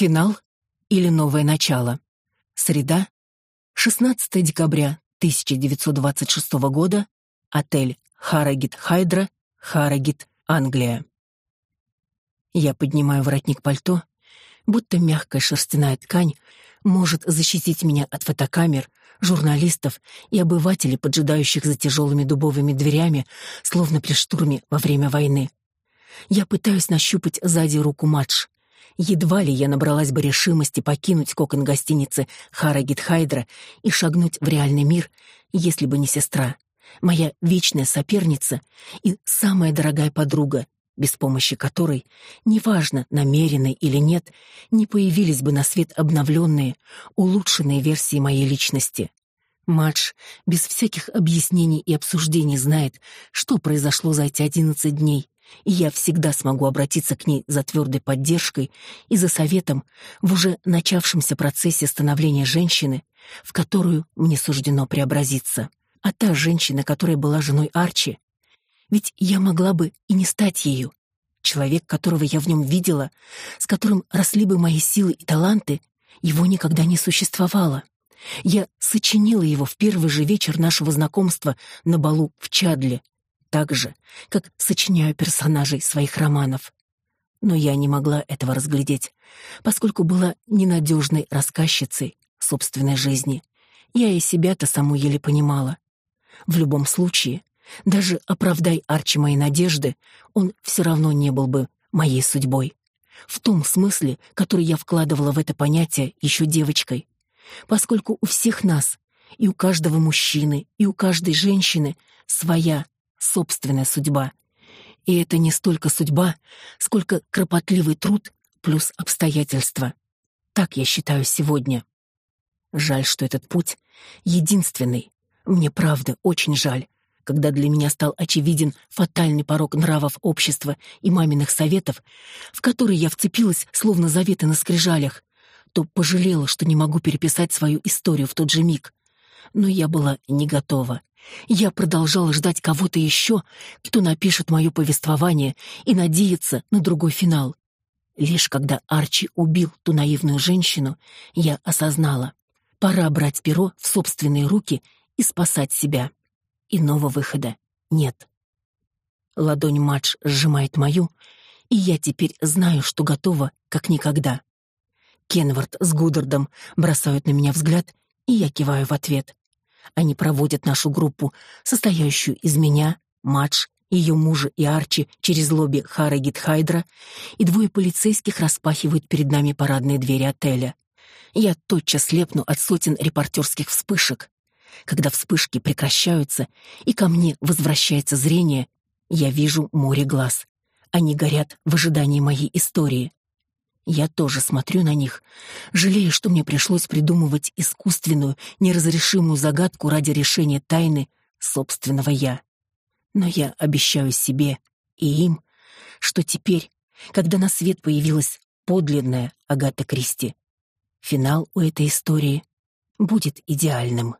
Финал или новое начало? Среда, 16 декабря 1926 года, отель Харагит Хайдра, Харагит, Англия. Я поднимаю воротник пальто, будто мягкая шерстяная ткань может защитить меня от фотокамер, журналистов и обывателей, поджидающих за тяжелыми дубовыми дверями, словно при штурме во время войны. Я пытаюсь нащупать сзади руку Мадж, Едва ли я набралась бы решимости покинуть кокон гостиницы Харагит Хайдра и шагнуть в реальный мир, если бы не сестра, моя вечная соперница и самая дорогая подруга, без помощи которой, неважно, намеренной или нет, не появились бы на свет обновленные, улучшенные версии моей личности. Мадж без всяких объяснений и обсуждений знает, что произошло за эти одиннадцать дней, и я всегда смогу обратиться к ней за твердой поддержкой и за советом в уже начавшемся процессе становления женщины, в которую мне суждено преобразиться. А та женщина, которая была женой Арчи, ведь я могла бы и не стать ею. Человек, которого я в нем видела, с которым росли бы мои силы и таланты, его никогда не существовало. Я сочинила его в первый же вечер нашего знакомства на балу в Чадле, так же, как сочиняю персонажей своих романов. Но я не могла этого разглядеть, поскольку была ненадежной рассказчицей собственной жизни. Я и себя-то саму еле понимала. В любом случае, даже оправдай Арчи мои надежды, он все равно не был бы моей судьбой. В том смысле, который я вкладывала в это понятие еще девочкой. Поскольку у всех нас, и у каждого мужчины, и у каждой женщины своя собственная судьба. И это не столько судьба, сколько кропотливый труд плюс обстоятельства. Так я считаю сегодня. Жаль, что этот путь единственный. Мне правда очень жаль, когда для меня стал очевиден фатальный порог нравов общества и маминых советов, в которые я вцепилась, словно заветы на скрижалях, то пожалела, что не могу переписать свою историю в тот же миг. Но я была не готова. Я продолжала ждать кого-то еще, кто напишет мое повествование и надеяться на другой финал. Лишь когда Арчи убил ту наивную женщину, я осознала. Пора брать перо в собственные руки и спасать себя. Иного выхода нет. Ладонь Мадж сжимает мою, и я теперь знаю, что готова, как никогда. Кенвард с Гудардом бросают на меня взгляд, и я киваю в ответ. Они проводят нашу группу, состоящую из меня, Мадж, ее мужа и Арчи через лобби Харагит Хайдра, и двое полицейских распахивают перед нами парадные двери отеля. Я тотчас слепну от сотен репортерских вспышек. Когда вспышки прекращаются, и ко мне возвращается зрение, я вижу море глаз. Они горят в ожидании моей истории. Я тоже смотрю на них, жалея, что мне пришлось придумывать искусственную, неразрешимую загадку ради решения тайны собственного «я». Но я обещаю себе и им, что теперь, когда на свет появилась подлинная Агата Кристи, финал у этой истории будет идеальным.